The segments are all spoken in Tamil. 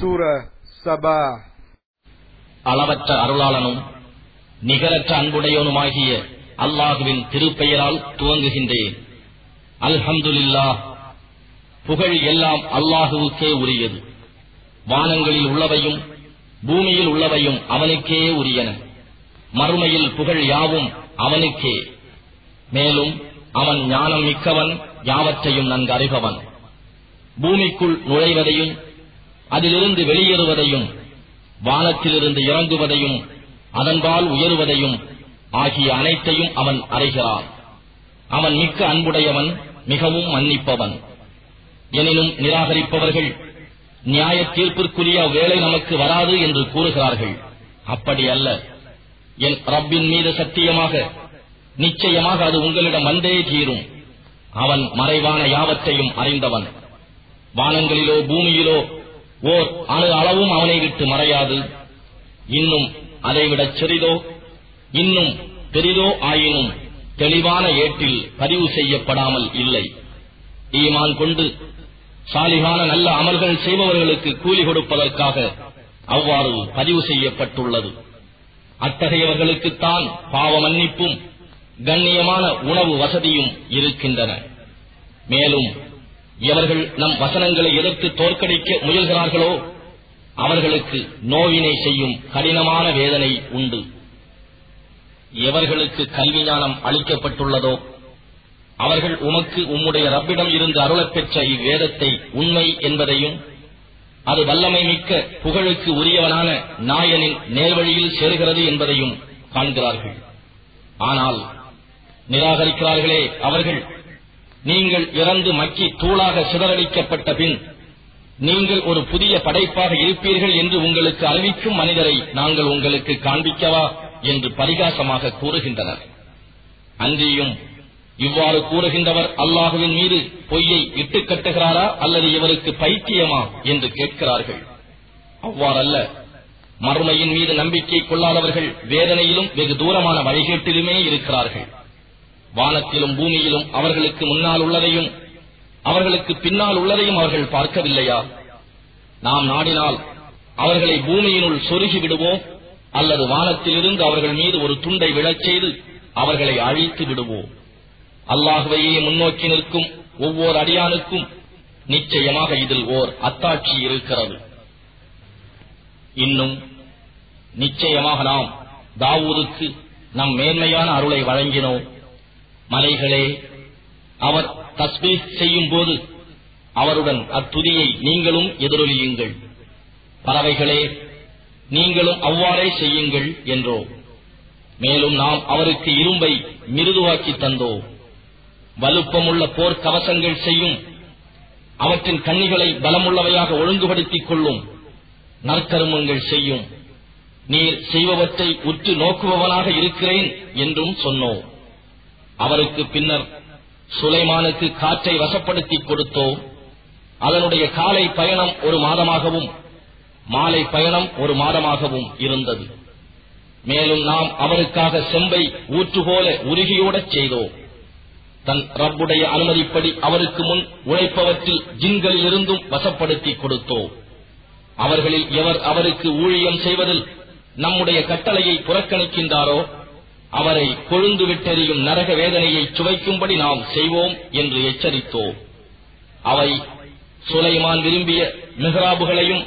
சூர சபா. அளவற்ற அருளாளனும் நிகரற்ற அன்புடையவனுமாகிய அல்லாஹுவின் திருப்பெயரால் துவங்குகின்றேன். அல்ஹம்துல்லா புகழ் எல்லாம் அல்லாஹுவுக்கே உரியது. வானங்களில் உள்ளவையும் பூமியில் உள்ளவையும் அவனுக்கே உரியன. மறுமையில் புகழ் யாவும் அவனுக்கே. மேலும் அவன் ஞானம் மிக்கவன் யாவற்றையும் நன்கு அறிபவன் பூமிக்குள் நுழைவதையும் அதிலிருந்து வெளியேறுவதையும் வானத்திலிருந்து இறங்குவதையும் அதன்பால் உயருவதையும் ஆகிய அனைத்தையும் அவன் அறிகிறான். அவன் மிக்க அன்புடையவன் மிகவும் மன்னிப்பவன். எனினும் நிராகரிப்பவர்கள் நியாய தீர்ப்பிற்குரிய வேலை நமக்கு வராது என்று கூறுகிறார்கள். அப்படி அல்ல. என் ரப்பின் மீது சத்தியமாக நிச்சயமாக அது உங்களிடம் வந்தே தீரும். அவன் மறைவான யாவத்தையும் அறிந்தவன். வானங்களிலோ பூமியிலோ ஓர் அணு அளவும் அவனை விட்டு மறையாது. இன்னும் அதைவிடச் சிறிதோ இன்னும் பெரிதோ ஆயினும் தெளிவான ஏட்டில் பதிவு செய்யப்படாமல் இல்லை. ஈமான் கொண்டு சாலிகான நல்ல அமல்கள் செய்பவர்களுக்கு கூலி கொடுப்பதற்காக அவ்வாறு பதிவு செய்யப்பட்டுள்ளது. அத்தகையவர்களுக்குத்தான் பாவ மன்னிப்பும் கண்ணியமான உணவு வசதியும் இருக்கின்றன. மேலும் எவர்கள் நம் வசனங்களை எதிர்த்து தோற்கடிக்க முயல்கிறார்களோ அவர்களுக்கு நோவினை செய்யும் கடினமான வேதனை உண்டு. எவர்களுக்கு கல்வி ஞானம் அளிக்கப்பட்டுள்ளதோ அவர்கள் உமக்கு உம்முடைய ரப்பிடம் இருந்து அருளப்பெற்ற இவ்வேதத்தை உண்மை என்பதையும் அது வல்லமை மிக்க புகழுக்கு உரியவனான நாயனின் நேர்வழியில் சேர்கிறது என்பதையும் காண்கிறார்கள். ஆனால் நிராகரிக்கிறார்களே அவர்கள் நீங்கள் இறந்து மக்கி தூளாக சிதறடிக்கப்பட்ட பின் நீங்கள் ஒரு புதிய படைப்பாக இருப்பீர்கள் என்று உங்களுக்கு அறிவிக்கும் மனிதரை நாங்கள் உங்களுக்கு காண்பிக்கவா என்று பரிகாசமாக கூறுகின்றனர். அன்றியும் இவ்வாறு கூறுகின்றவர் அல்லாஹுவின் மீது பொய்யை இட்டுக் கட்டுகிறாரா அல்லது இவருக்கு பைத்தியமா என்று கேட்கிறார்கள். அவ்வாறல்ல மறுமையின் மீது நம்பிக்கை கொள்ளாதவர்கள் வேதனையிலும் வெகு தூரமான வழிகேட்டிலுமே இருக்கிறார்கள். வானத்திலும் பூமியிலும் அவர்களுக்கு முன்னால் உள்ளதையும் அவர்களுக்கு பின்னால் உள்ளதையும் அவர்கள் பார்க்கவில்லையா? நாம் நாடினால் அவர்களை பூமியினுள் சொருகி விடுவோம் அல்லது வானத்திலிருந்து அவர்கள் மீது ஒரு துண்டை விழச் செய்து அவர்களை அழித்து விடுவோம். அல்லாஹுவையே முன்னோக்கி நிற்கும் ஒவ்வொரு அடியானுக்கும் நிச்சயமாக இதில் ஓர் அத்தாட்சி இருக்கிறது. இன்னும் நிச்சயமாக நாம் தாவூதுக்கு நம் மேன்மையான அருளை வழங்கினோம். மலைகளே அவர் தஸ்பீஸ் செய்யும் போது அவருடன் அத்துதியை நீங்களும் எதிரொலியுங்கள். பறவைகளே நீங்களும் அவ்வாறே செய்யுங்கள் என்றோ. மேலும் நாம் அவருக்கு இரும்பை மிருதுவாக்கி தந்தோம். வலுப்பமுள்ள போர் கவசங்கள் செய்யும். அவற்றின் கண்ணிகளை பலமுள்ளவையாக ஒழுங்குபடுத்திக் கொள்ளும். நற்கருமங்கள் செய்யும். நீர் செய்பவற்றை உற்று நோக்குபவனாக இருக்கிறேன் என்றும் சொன்னோம். அவருக்கு பின்னர் சுலைமானுக்கு காற்றை வசப்படுத்தி கொடுத்தோம். அதனுடைய காலை பயணம் ஒரு மாதமாகவும் மாலை பயணம் ஒரு மாதமாகவும் இருந்தது. மேலும் நாம் அவருக்காக செம்பை ஊற்றுபோல உருகியோடச் செய்தோம். தன் ரப்புடைய அனுமதிப்படி அவருக்கு முன் உழைப்பவற்றில் ஜின்களிலிருந்தும் வசப்படுத்தி கொடுத்தோம். அவர்களில் எவர் அவருக்கு ஊழியம் செய்வதில் நம்முடைய கட்டளையை புறக்கணிக்கின்றாரோ அவரை கொழுந்து விட்டெறியும் நரக வேதனையை சுவைக்கும்படி நாம் செய்வோம் என்று எச்சரித்தோம். அவை சுலைமான் விரும்பிய மிஹராபுகளையும்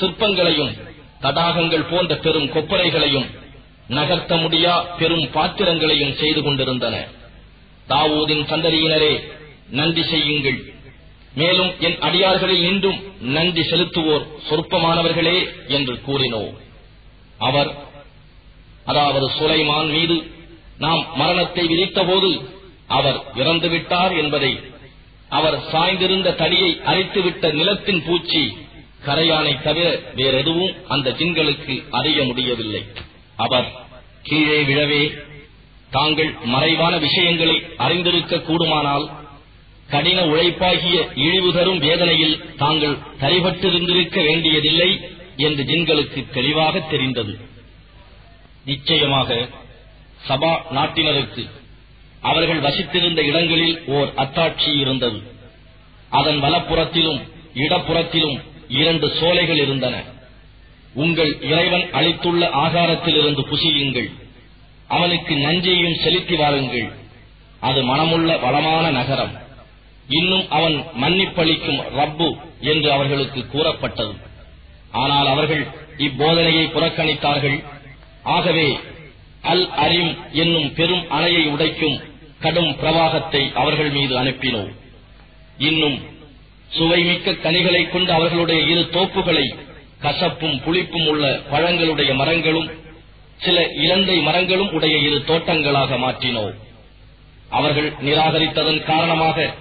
சிற்பங்களையும் தடாகங்கள் போன்ற பெரும் கொப்பரைகளையும் நகர்த்த முடியா பெரும் பாத்திரங்களையும் செய்து கொண்டிருந்தன. தாவூதின் சந்ததியினரே நன்றி செய்யுங்கள். மேலும் என் அடியார்களில் நின்றும் நன்றி செலுத்துவோர் சொற்பமானவர்களே என்று கூறினோம். அவர் அதாவது சுலைமான் மீது நாம் மரணத்தை விதித்தபோது அவர் இறந்துவிட்டார் என்பதை அவர் சாய்ந்திருந்த தடியை அரித்துவிட்ட நிலத்தின் பூச்சி கரையானை தவிர வேறெதுவும் அந்த ஜின்களுக்கு அறிய முடியவில்லை. அவர் கீழே விழவே தாங்கள் மறைவான விஷயங்களை அறிந்திருக்க கூடுமானால் கடின உழைப்பாகிய இழிவு தரும் வேதனையில் தாங்கள் தரைபட்டிருந்திருக்க வேண்டியதில்லை என்று ஜின்களுக்கு தெளிவாக தெரிந்தது. நிச்சயமாக சபா நாட்டினருக்கு அவர்கள் வசித்திருந்த இடங்களில் ஓர் அத்தாட்சி இருந்தது. அதன் வலப்புறத்திலும் இடப்புறத்திலும் இரண்டு சோலைகள் இருந்தன. உங்கள் இறைவன் அளித்துள்ள ஆகாரத்திலிருந்து புசியுங்கள். அவனுக்கு நஞ்சையும் செலுத்தி வாருங்கள். அது மனமுள்ள வளமான நகரம். இன்னும் அவன் மன்னிப்பளிக்கும் ரப்பு என்று அவர்களுக்கு கூறப்பட்டது. ஆனால் அவர்கள் இப்போதனையை புறக்கணித்தார்கள். ஆகவே அல் அரிம் என்னும் பெரும் அணையை உடைக்கும் கடும் பிரவாகத்தை அவர்கள் மீது அனுப்பினோம். இன்னும் சுவைமிக்க கனிகளைக் கொண்டு அவர்களுடைய இரு தோப்புகளை கசப்பும் புளிப்பும் உள்ள பழங்களுடைய மரங்களும் சில இலந்தை மரங்களும் உடைய இரு தோட்டங்களாக மாற்றினோம். அவர்கள் நிராகரித்ததன் காரணமாக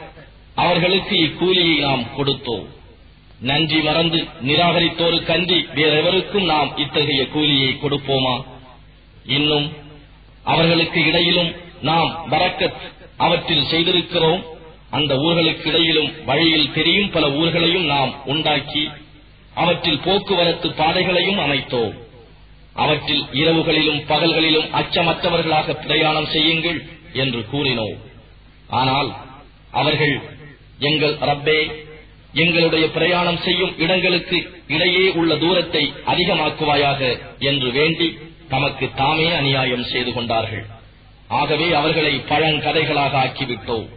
அவர்களுக்கு இக்கூலியை நாம் கொடுத்தோம். நன்றி மறந்து நிராகரித்தோருக்கன்றி வேறெவருக்கும் நாம் இத்தகைய கூலியை கொடுப்போமா? இன்னும் அவர்களுக்கு இடையிலும் நாம் பரக்கத் அவற்றில் செய்திருக்கிறோம். அந்த ஊர்களுக்கு இடையிலும் வழியில் தெரியும் பல ஊர்களையும் நாம் உண்டாக்கி அவற்றில் போக்குவரத்து பாதைகளையும் அமைத்தோம். அவற்றில் இரவுகளிலும் பகல்களிலும் அச்சமற்றவர்களாக பிரயாணம் செய்யுங்கள் என்று கூறினோம். ஆனால் அவர்கள் எங்கள் ரப்பே எங்களுடைய பிரயாணம் செய்யும் இடங்களுக்கு இடையே உள்ள தூரத்தை அதிகமாக்குவாயாக என்று வேண்டி தமக்கு தாமே அநியாயம் செய்து கொண்டார்கள். ஆகவே அவர்களை பழங்கதைகளாக ஆக்கிவிட்டோம்.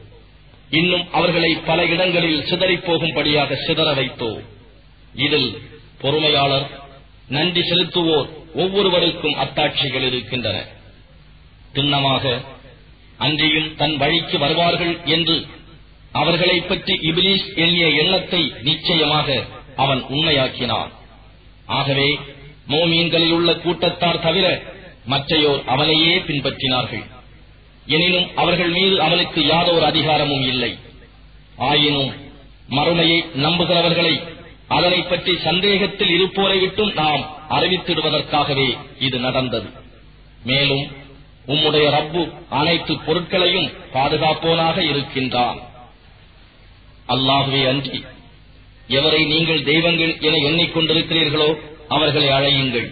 இன்னும் அவர்களை பல இடங்களில் சிதறிப் போகும்படியாக சிதற வைத்தோம். இதில் பொறுமையாளர் நன்றி செலுத்துவோர் ஒவ்வொருவருக்கும் அத்தாட்சிகள் இருக்கின்றன. திண்ணமாக அன்றியும் தன் வழிக்கு வருவார்கள் என்று அவர்களைப் பற்றி இபிலிஸ் எண்ணிய எண்ணத்தை நிச்சயமாக அவன் உண்மையாக்கினான். ஆகவே மோமீன்களில் உள்ள கூட்டத்தார் தவிர மற்றையோர் அவனையே பின்பற்றினார்கள். எனினும் அவர்கள் மீது அவனுக்கு யாதோர் அதிகாரமும் இல்லை. ஆயினும் மறுமையை நம்புகிறவர்களை அதனை பற்றி சந்தேகத்தில் இருப்போரை விட்டும் நாம் அறிவித்திடுவதற்காகவே இது நடந்தது. மேலும் உம்முடைய ரப்பு அனைத்து பொருட்களையும் பாதுகாப்போனாக இருக்கின்றான். அல்லாகவே அன்றி. எவரை நீங்கள் தெய்வங்கள் என எண்ணிக்கொண்டிருக்கிறீர்களோ அவர்களை அழையுங்கள்.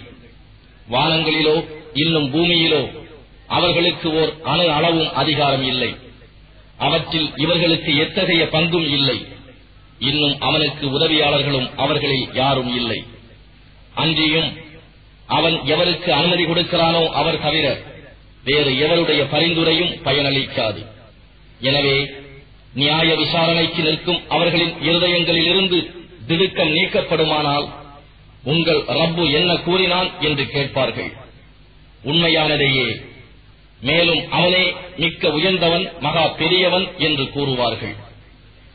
வானங்களிலோ இன்னும் பூமியிலோ அவர்களுக்கு ஓர் அணு அளவும் அதிகாரம் இல்லை. அவற்றில் இவர்களுக்கு எத்தகைய பங்கும் இல்லை. இன்னும் அவனுக்கு உதவியாளர்களும் அவர்களில் யாரும் இல்லை. அன்றியும் அவன் எவருக்கு அனுமதி கொடுக்கிறானோ அவர் தவிர வேறு எவருடைய பரிந்துரையும் பயனளிக்காது. எனவே நியாய விசாரணைக்கு நிற்கும் அவர்களின் இருதயங்களிலிருந்து திடுக்கம் நீக்கப்படுமானால் உங்கள் ரப்பு என்ன கூறினான் என்று கேட்பார்கள். உண்மையானதையே மேலும் அவனே மிக்க உயர்ந்தவன் மகா பெரியவன் என்று கூறுவார்கள்.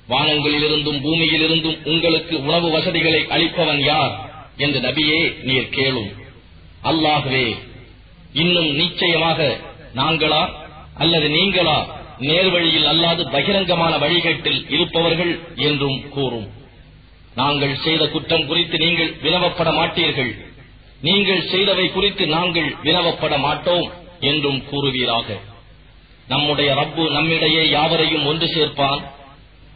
வானங்களிலிருந்தும் பூமியிலிருந்தும் உங்களுக்கு உணவு வசதிகளை அளிப்பவன் யார் என்று நபியே நீர் கேளும். அல்லாகவே இன்னும் நிச்சயமாக நாங்களா அல்லது நீங்களா நேர்வழியில் அல்லாது பகிரங்கமான வழிகேட்டில் இருப்பவர்கள் என்றும் கூறும். நாங்கள் செய்த குற்றம் குறித்து நீங்கள் வினவப்பட மாட்டீர்கள். நீங்கள் செய்தவை குறித்து நாங்கள் வினவப்பட மாட்டோம் என்றும் கூறுவீராக. நம்முடைய ரப்பு நம்மிடையே யாவரையும் ஒன்று சேர்ப்பான்.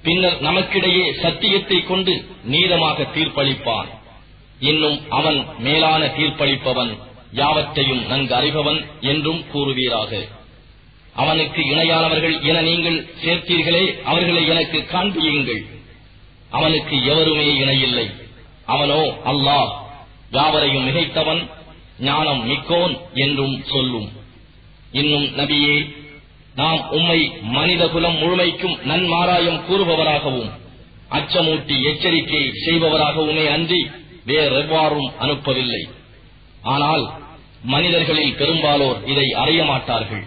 பின்னர் நமக்கிடையே சத்தியத்தை கொண்டு நீதமாக தீர்ப்பளிப்பான். இன்னும் அவன் மேலான தீர்ப்பளிப்பவன் யாவற்றையும் நன்கு அறிபவன் என்றும் கூறுவீராக. அவனுக்கு இணையானவர்கள் என நீங்கள் சேர்த்தீர்களே அவர்களை எனக்கு காண்பியுங்கள். அவனுக்கு எவருமே இணையில்லை. அவனோ அல்லாஹ் யாவரையும் மிகைத்தவன் ஞானம் மிக்கோன் என்றும் சொல்லும். இன்னும் நபியே நாம் உம்மை மனித குலம் முழுமைக்கும் நன்மாராயம் கூறுபவராகவும் அச்சமூட்டி எச்சரிக்கை செய்பவராகவுமே அன்றி வேறெவ்வாறும் அனுப்பவில்லை. ஆனால் மனிதர்களில் பெரும்பாலோர் இதை அறிய மாட்டார்கள்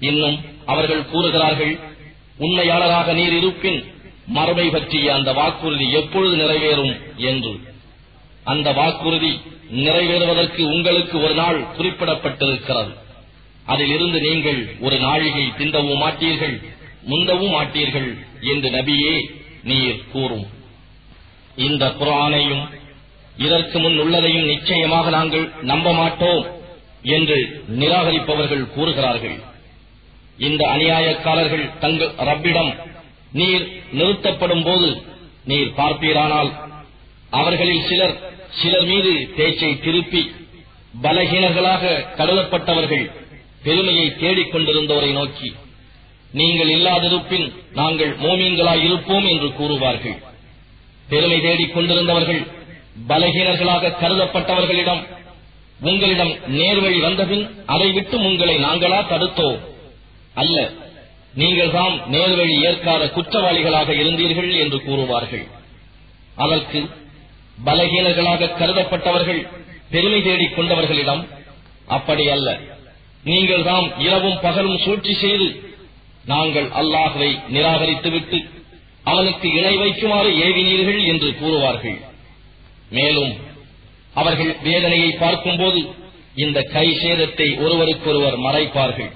இன்னும் அவர்கள் கூறுகிறார்கள் உண்மையாளராக நீர் இருப்பின் மறுமை பற்றிய அந்த வாக்குறுதி எப்பொழுது நிறைவேறும்? என்று. அந்த வாக்குறுதி நிறைவேறுவதற்கு உங்களுக்கு ஒரு நாள் குறிப்பிடப்பட்டிருக்கிறது. அதிலிருந்து நீங்கள் ஒரு நாழிகை திண்டவும் மாட்டீர்கள் முந்தவும் மாட்டீர்கள் என்று நபியே நீர் கூறும். இந்த குரானையும் இதற்கு முன் உள்ளதையும் நிச்சயமாக நாங்கள் நம்ப மாட்டோம் என்று நிராகரிப்பவர்கள் கூறுகிறார்கள். இந்த அநியாயக்காரர்கள் தங்கள் ரப்பிடம் நீர் நிறுத்தப்படும் போது நீர் பார்ப்பீரானால் அவர்களில் சிலர் சிலர் மீது பேச்சை திருப்பி பலகீனர்களாக கருதப்பட்டவர்கள் பெருமையை தேடிக் கொண்டிருந்தோரை நோக்கி நீங்கள் இல்லாதிருப்பின் நாங்கள் மோமீன்களாய் இருப்போம் என்று கூறுவார்கள். பெருமை தேடிக் கொண்டிருந்தவர்கள் பலகீனர்களாக கருதப்பட்டவர்களிடம் உங்களிடம் நேர்வழி வந்தபின் அதை விட்டு உங்களை நாங்களா தடுத்தோம். அல்ல. நீங்கள்தான் நேர்வழி ஏற்காத குற்றவாளிகளாக இருந்தீர்கள் என்று கூறுவார்கள். அதற்கு பலகீனர்களாக கருதப்பட்டவர்கள் பெருமை தேடிக் கொண்டவர்களிடம் அப்படி அல்ல. நீங்கள்தான் இரவும் பகலும் சூழ்ச்சி செய்து நாங்கள் அல்லாஹுவை நிராகரித்துவிட்டு அவனுக்கு இணை வைக்குமாறு ஏவினீர்கள் என்று கூறுவார்கள். மேலும் அவர்கள் வேதனையை பார்க்கும்போது இந்த கை சேதத்தை ஒருவருக்கொருவர் மறைப்பார்கள்.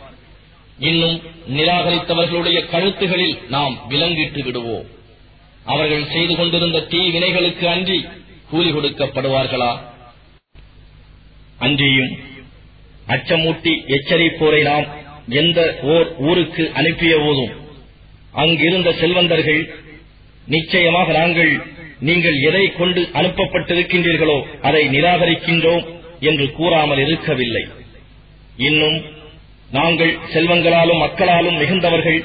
இன்னும் நிராகரித்தவர்களுடைய கழுத்துகளில் நாம் விலங்கிட்டு விடுவோம். அவர்கள் செய்து கொண்டிருந்த தீ வினைகளுக்கு அன்றி கூலி கொடுக்கப்படுவார்களா? அன்றியும் அச்சமூட்டி எச்சரிப்போரை நாம் எந்த ஓர் ஊருக்கு அனுப்பிய போதும் அங்கிருந்த செல்வந்தர்கள் நிச்சயமாக நாங்கள் நீங்கள் எதை கொண்டு அனுப்பப்பட்டிருக்கின்றீர்களோ அதை நிராகரிக்கின்றோம் என்று கூறாமல் இருக்கவில்லை. இன்னும் நாங்கள் செல்வங்களாலும் மக்களாலும் மிகுந்தவர்கள்.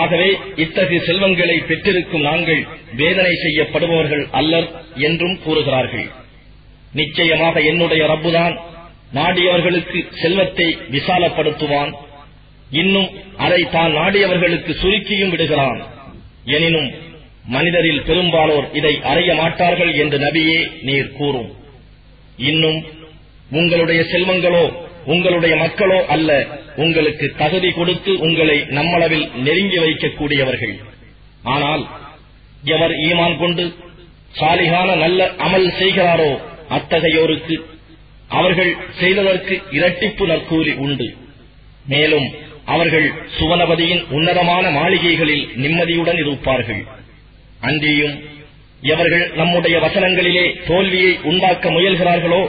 ஆகவே இத்தகைய செல்வங்களை பெற்றிருக்கும் நாங்கள் வேதனை செய்யப்படுபவர்கள் அல்லர் என்றும் கூறுகிறார்கள். நிச்சயமாக என்னுடைய ரப்புதான் நாடியவர்களுக்கு செல்வத்தை விசாலப்படுத்துவான். இன்னும் அதை தான் நாடியவர்களுக்கு சுருக்கியும் விடுகிறான். எனினும் மனிதரில் பெரும்பாலோர் இதை அறிய மாட்டார்கள் என்று நபியே நீர் கூறும். இன்னும் உங்களுடைய செல்வங்களோ உங்களுடைய மக்களோ அல்ல உங்களுக்கு தகுதி கொடுத்து உங்களை நம்மளவில் நெருங்கி வைக்கக்கூடியவர்கள். ஆனால் எவர் ஈமான் கொண்டு சாலிகான நல்ல அமல் செய்கிறாரோ அத்தகையோருக்கு அவர்கள் செய்ததற்கு இரட்டிப்பு நற்கூலி உண்டு. மேலும் அவர்கள் சுவனபதியின் உன்னதமான மாளிகைகளில் நிம்மதியுடன் இருப்பார்கள். அன்றியும் எவர்கள் நம்முடைய வசனங்களிலே தோல்வியை உண்டாக்க முயல்கிறார்களோ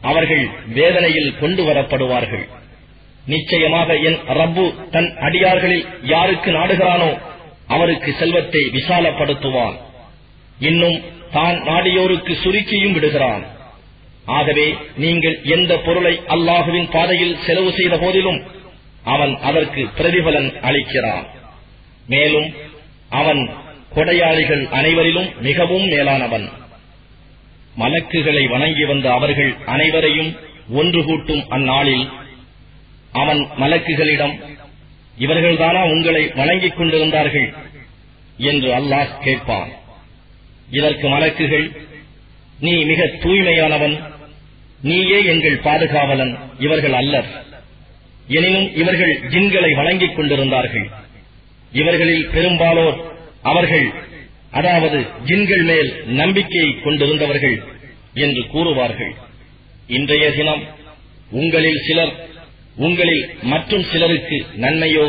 அவர்கள் வேதனையில் கொண்டு வரப்படுவார்கள். நிச்சயமாக என் ரப்பு தன் அடியார்களில் யாருக்கு நாடுகிறானோ அவருக்கு செல்வத்தை விசாலப்படுத்துவான். இன்னும் தான் நாடியோருக்கு சுருக்கியும் விடுகிறான். ஆகவே நீங்கள் எந்த பொருளை அல்லாஹுவின் பாதையில் செலவு செய்த போதிலும் அவன் அதற்கு பிரதிபலன் அளிக்கிறான். மேலும் அவன் கொடையாளிகள் அனைவரிலும் மிகவும் மேலானவன். மலக்குகளை வணங்கி வந்த அவர்கள் அனைவரையும் ஒன்று கூட்டும் அந்நாளில் அவன் மலக்குகளிடம் இவர்கள்தானா உங்களை வணங்கிக் கொண்டிருந்தார்கள்? என்று அல்லாஹ் கேட்பான். இதற்கு மலக்குகள் நீ மிக தூய்மையானவன் நீயே எங்கள் பாதுகாவலன் இவர்கள் அல்லர். எனினும் இவர்கள் ஜின்களை வணங்கிக் கொண்டிருந்தார்கள். இவர்களில் பெரும்பாலோர் அவர்கள் அதாவது ஜின்கள் மேல் நம்பிக்கை கொண்டிருந்தவர்கள் என்று கூறுவார்கள். இன்றைய தினம் உங்களில் சிலர் உங்களில் மற்றும் சிலருக்கு நன்மையோ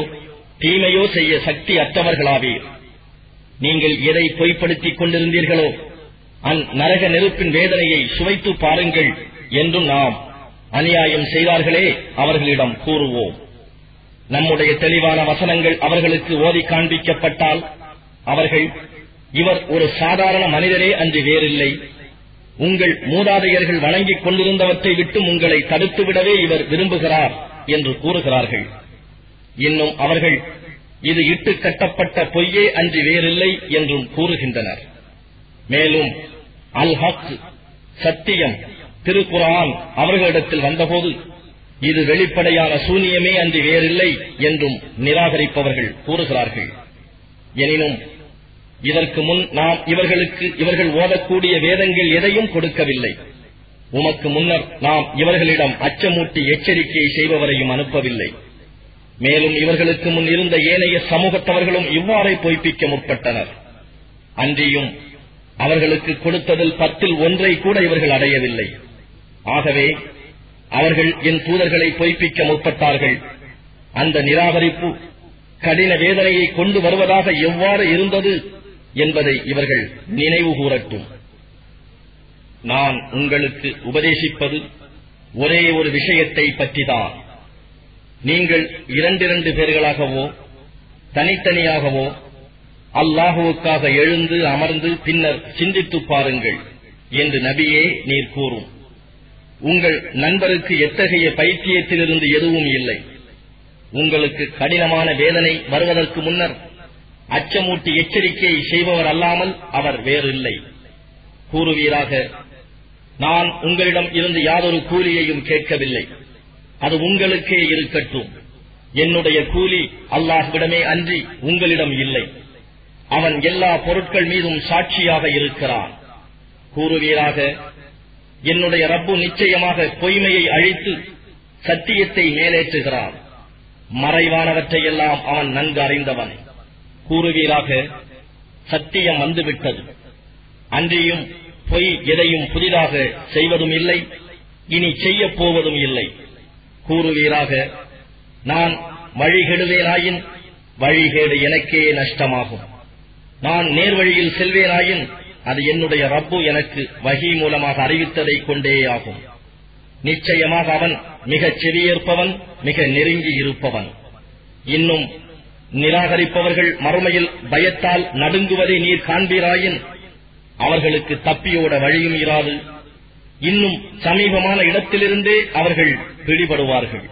தீமையோ செய்ய சக்தி அற்றவர்களாவீர். நீங்கள் எதை பொய்ப்படுத்திக் கொண்டிருந்தீர்களோ அந் நரக நெருப்பின் வேதனையை சுவைத்து பாருங்கள் என்றும் நாம் அநியாயம் செய்தார்களே அவர்களிடம் கூறுவோம். நம்முடைய தெளிவான வசனங்கள் அவர்களுக்கு ஓதி காண்பிக்கப்பட்டால் அவர்கள் இவர் ஒரு சாதாரண மனிதரே அன்று வேறில்லை. உங்கள் மூதாதையர்கள் வணங்கிக் கொண்டிருந்தவற்றை விட்டு உங்களை தடுத்துவிடவே இவர் விரும்புகிறார் என்று கூறுகிறார்கள். இன்னும் அவர்கள் இது இட்டு கட்டப்பட்ட பொய்யே அன்றி வேறில்லை என்றும் கூறுகின்றனர். மேலும் அல் ஹக் சத்தியம் திருக்குரான் அவர்களிடத்தில் வந்தபோது இது வெளிப்படையான சூனியமே அன்றி வேறில்லை என்றும் நிராகரிப்பவர்கள் கூறுகிறார்கள். எனினும் இதற்கு முன் நாம் இவர்களுக்கு இவர்கள் ஓதக்கூடிய வேதங்கள் எதையும் கொடுக்கவில்லை. உமக்கு முன்னர் நாம் இவர்களிடம் அச்சமூட்டி எச்சரிக்கை செய்பவரையும் அனுப்பவில்லை. மேலும் இவர்களுக்கு முன் இருந்த ஏனைய சமூகத்தவர்களும் இவ்வாறே பொய்ப்பிக்க முற்பட்டனர். அன்றியும் அவர்களுக்கு கொடுத்ததில் பத்தில் ஒன்றை கூட இவர்கள் அடையவில்லை. ஆகவே அவர்கள் என் தூதர்களை பொய்ப்பிக்க முற்பட்டார்கள். அந்த நிராகரிப்பு கடின வேதனையை கொண்டு வருவதாக எவ்வாறு இருந்தது? என்பதை இவர்கள் நினைவு கூறட்டும் நான் உங்களுக்கு உபதேசிப்பது ஒரே ஒரு விஷயத்தை பற்றிதான். நீங்கள் இரண்டிரண்டு பேர்களாகவோ தனித்தனியாகவோ அல்லாஹுவுக்காக எழுந்து அமர்ந்து பின்னர் சிந்தித்து பாருங்கள் என்று நபியே நீர் கூறும். உங்கள் நண்பருக்கு எத்தகைய பைத்தியத்திலிருந்து எதுவும் இல்லை. உங்களுக்கு கடினமான வேதனை வருவதற்கு முன்னர் அச்சமூட்டி எச்சரிக்கையை செய்பவர் அல்லாமல் அவர் வேறில்லை. கூறுவீராக நான் உங்களிடம் இருந்து யாதொரு கூலியையும் கேட்கவில்லை. அது உங்களுக்கே இருக்கட்டும். என்னுடைய கூலி அல்லாஹ்விடமே அன்றி உங்களிடம் இல்லை. அவன் எல்லா பொருட்கள் மீதும் சாட்சியாக இருக்கிறான். கூறுவீராக என்னுடைய ரப்பு நிச்சயமாக பொய்மையை அழித்து சத்தியத்தை மேலேற்றுகிறான். மறைவானவற்றையெல்லாம் அவன் நன்கு அறிந்தவன். கூறுவீராக சத்தியம் வந்துவிட்டது. அன்றியும் பொய் எதையும் புதிதாக செய்வதும் இல்லை இனி செய்யப் போவதும் இல்லை. கூறுவீராக நான் வழிகெடுவேனாயின் வழிகேடு எனக்கே நஷ்டமாகும். நான் நேர்வழியில் செல்வேனாயின் அது என்னுடைய ரப்பு எனக்கு வகி மூலமாக அறிவித்ததை கொண்டே ஆகும். நிச்சயமாக அவன் மிகச் செவியேற்பவன் மிக நெருங்கி இருப்பவன். இன்னும் நிராகரிப்பவர்கள் மறுமையில் பயத்தால் நடுங்குவதை நீர் காண்பீராயின் அவர்களுக்கு தப்பியோட வழியும் இராது. இன்னும் சமீபமான இடத்திலிருந்தே அவர்கள் பிடிபடுவார்கள்.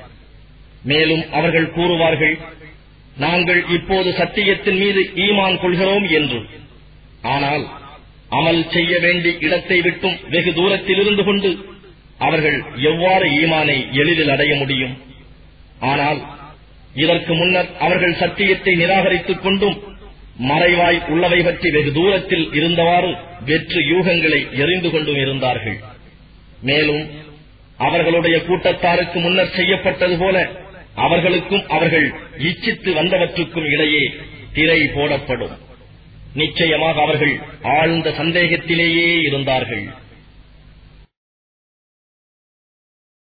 மேலும் அவர்கள் கூறுவார்கள் நாங்கள் இப்போது சத்தியத்தின் மீது ஈமான் கொள்கிறோம் என்று. ஆனால் அமல் செய்ய வேண்டிய இடத்தை விட்டும் வெகு தூரத்தில் இருந்து கொண்டு அவர்கள் எவ்வாறு ஈமானை எளிதில் அடைய முடியும்? ஆனால் இதற்கு முன்னர் அவர்கள் சத்தியத்தை நிராகரித்துக் கொண்டும் மறைவாய் உள்ளவை பற்றி வெகு தூரத்தில் இருந்தவாறு வெற்று யூகங்களை எறிந்து கொண்டும் இருந்தார்கள். மேலும் அவர்களுடைய கூட்டத்தாருக்கு முன்னர் செய்யப்பட்டது போல அவர்களுக்கும் அவர்கள் இச்சித்து வந்தவற்றுக்கும் இடையே திரை போடப்படும். நிச்சயமாக அவர்கள் ஆழ்ந்த சந்தேகத்திலேயே இருந்தார்கள்.